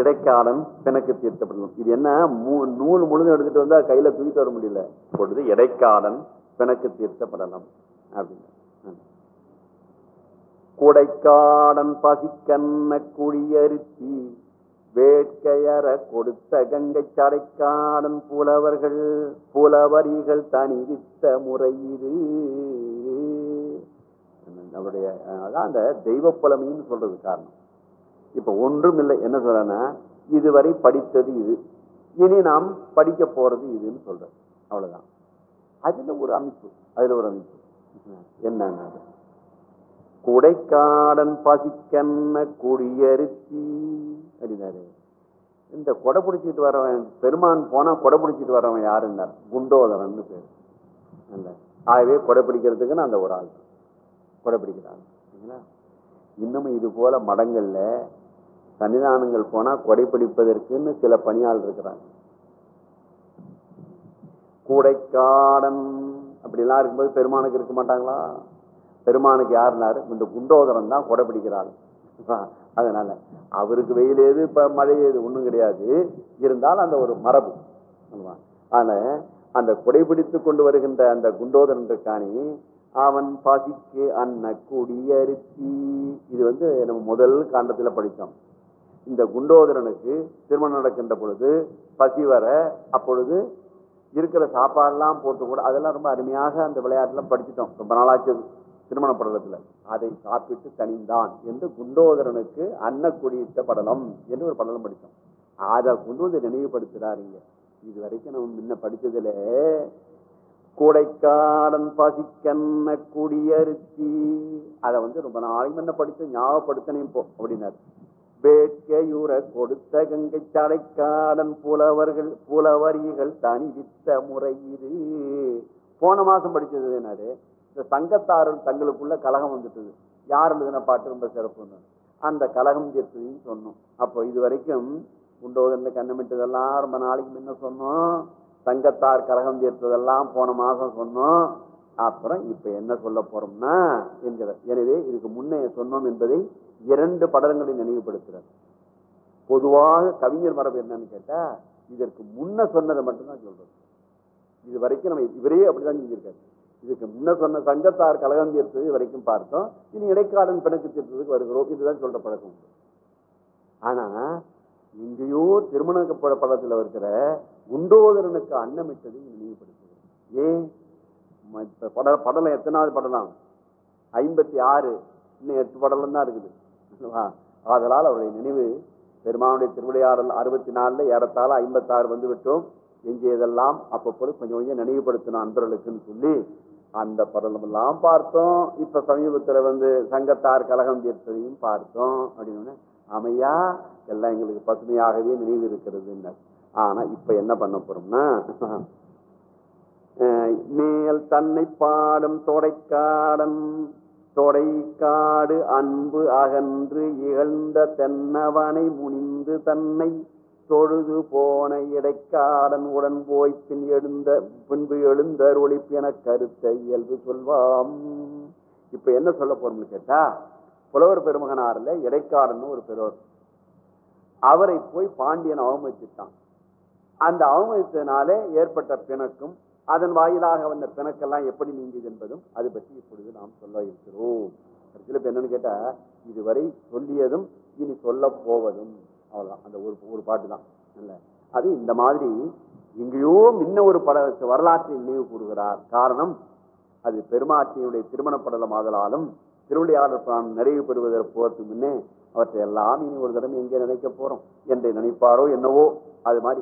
இடைக்காலன் பிணக்கு தீர்த்தப்படணும் இது என்ன? நூல் முழுதும் எடுத்துட்டு வந்தா கையில தூக்கிட்டு வர முடியல. பொழுது இடைக்காலன் பிணக்கு தீர்த்தப்படலாம் அப்படின்னு. குடைக்காடன் பசிக்கண்ண குடியருத்தி வேட்கையற கொடுத்த கங்கை சடைக்காடன் புலவர்கள் புலவரிகள் தனிவித்த முறை இது. அவருடைய அதான் அந்த தெய்வ புலமைன்னு சொல்றது காரணம். இப்ப ஒன்றும் இல்லை என்ன சொல்றேன்னா இதுவரை படித்தது இது. இனி நாம் படிக்க போறது இதுன்னு சொல்றது அவ்வளவுதான். அதுல ஒரு அமைப்பு அதுல ஒரு அமைப்பு. என்னன்னா குடைக்காடன் பசிக்கன்ன குடியருத்தி அப்படின்னாரு. இந்த கொடை பிடிச்சிட்டு வரவன் பெருமான் போனா கொடை பிடிச்சிட்டு வரவன் யாருன்னார் குண்டோதரன் பேர். ஆகவே கொடை பிடிக்கிறதுக்குன்னு அந்த ஒரு ஆள். கொடை பிடிக்கிறாங்க. சரிங்களா? இன்னமும் இது போல மடங்கள்ல சன்னிதானங்கள் போனா கொடை பிடிப்பதற்குன்னு சில பணியாள் இருக்கிறாங்க. கூடைக்காடன் அப்படிலாம் இருக்கும்போது பெருமானுக்கு இருக்க மாட்டாங்களா? பெருமானுக்கு யாருனாரு? இந்த குண்டோதரன் தான் கொடை பிடிக்கிறாள். அதனால அவருக்கு வெயில் ஏது இப்போ மழை ஏது ஒன்றும் கிடையாது. இருந்தாலும் அந்த ஒரு மரபு. ஆனால் அந்த குடைபிடித்து கொண்டு வருகின்ற அந்த குண்டோதரன் இருக்கானி அவன் பாசிக்கு அன்ன குடியருத்தி இது வந்து நம்ம முதல் காண்டத்தில் படித்தோம். இந்த குண்டோதரனுக்கு திருமணம் நடக்கின்ற பொழுது பசி வர அப்பொழுது இருக்கிற சாப்பாடெல்லாம் போட்டு கூட அதெல்லாம் ரொம்ப அருமையாக அந்த விளையாட்டுலாம் படிச்சுட்டோம். ரொம்ப நாளாச்சு திருமண படலத்தில். அதை சாப்பிட்டு தனிந்தான் என்று குண்டோதரனுக்கு அன்னக்குடியிட்ட படலம் என்று ஒரு படலம் படித்தோம். அதை கொண்டு வந்து நினைவுபடுத்துறாருங்க இது வரைக்கும் நம்ம முன்ன படிச்சதுல கூடைக்காடன் பசிக்கன்ன குடியருத்தி அதை வந்து ரொம்ப நாளைக்கு முன்ன படித்த ஞாபகப்படுத்தணும் இப்போ அப்படின்னாரு. வேட்கையுற கொடுத்த கங்கை சடைக்காடன் புலவர்கள் புலவரிகள் தனிவித்த முறை இது போன மாசம் படிச்சது என்னது? இந்த சங்கத்தாரர் தங்களுக்குள்ள கலகம் வந்துட்டது. யார் எழுதின பாட்டு ரொம்ப சிறப்புன்னு? அந்த கலகம் தீர்த்ததையும் சொன்னோம். அப்போ இது வரைக்கும் குண்டோதன்ல கண்ணமிட்டதெல்லாம் ரொம்ப நாளைக்கு முன்ன சொன்னோம். சங்கத்தார் கலகம் தீர்த்ததெல்லாம் போன மாசம் சொன்னோம். அப்புறம் இப்ப என்ன சொல்ல போறோம்னா என்கிறார் எனவே இதுக்கு முன்னே சொன்னோம் என்பதை இரண்டு படலங்களை நினைவுபடுத்துறார் பொதுவாக கவிஞர் மரபு என்னன்னு கேட்டா இதற்கு முன்ன சொன்னதை மட்டும்தான் சொல்றது. இது வரைக்கும் நம்ம இவரே அப்படிதான் செஞ்சிருக்காரு. இதுக்கு முன்ன சொன்ன சங்கத்தார் கலகம் தீர்த்தது வரைக்கும் பார்த்தோம். இனி இடைக்காலன் பிணக்கு தீர்த்ததுக்கு வருகிறோம். இதுதான் சொல்ற பழக்கம். உண்டு ஆனா எங்கேயோ திருமண பட- இருக்கிற குண்டோதரனுக்கு அன்னமிட்டது நினைவுபடுத்துகிறது ஏன்? இப்ப பட படலம் எத்தனாவது படலாம்? ஐம்பத்தி ஆறு. இன்னும் எட்டு படலம் தான் இருக்குது. ஆதலால் அவருடைய நினைவு பெருமானுடைய திருவிளையாடல் அறுபத்தி நாலில் ஏறத்தாழ ஐம்பத்தாறு வந்து விட்டோம். எஞ்சியதெல்லாம் அப்பப்போது கொஞ்சம் கொஞ்சம் நினைவுபடுத்தணும் அன்பர்களுக்குன்னு சொல்லி அந்த படலமெல்லாம் பார்த்தோம். இப்போ சமீபத்தில் வந்து சங்கத்தார் கலகம் தீர்த்ததையும் பார்த்தோம். அப்படின்னு அமையா எல்லாம் எங்களுக்கு பசுமையாகவே நினைவு இருக்கிறதுன்னு. ஆனால் இப்போ என்ன பண்ண போகிறோம்னா மேல் தன்னை பாடும் தொடைக்காடன் தொடைக்காடு அன்பு அகன்று இகழ்ந்த தென்னவனை முனிந்து தன்னை தொழுது போன இடைக்காடன் உடன் போய் பின் எழுந்த பின்பு எழுந்த ஒளிப்பின கருத்தை இயல்பு சொல்வாம். இப்ப என்ன சொல்ல போறோம்னு கேட்டா புலவர் பெருமகனார்ல இடைக்காடன் ஒரு பெருவர் அவரை போய் பாண்டியன் அவமதிச்சிட்டான். அந்த அவமதித்ததுனால ஏற்பட்ட பிணக்கும் அதன் வாயிலாக வந்த பிணக்கெல்லாம் எப்படி நீங்கியது என்பதும் அது பற்றி இப்பொழுது நாம் சொல்ல இருக்கிறோம். கடைசியில் இப்போ என்னன்னு கேட்டால் இதுவரை சொல்லியதும் இனி சொல்ல போவதும். அவ்வளோதான் அந்த ஒரு ஒரு பாட்டு தான் இல்லை. அது இந்த மாதிரி எங்கேயோ முன்ன ஒரு பட வரலாற்றை நினைவு கூறுகிறார். காரணம் அது பெருமாட்டியினுடைய திருமண படலம் ஆதலாலும் திருவிளையாடல் பிராணம் நிறைவு பெறுவதற்கு போகிறதுக்கு முன்னே அவற்றை எல்லாம் இனி ஒரு தடவை எங்கே நினைக்க போகிறோம் என்று நினைப்பாரோ என்னவோ? அது மாதிரி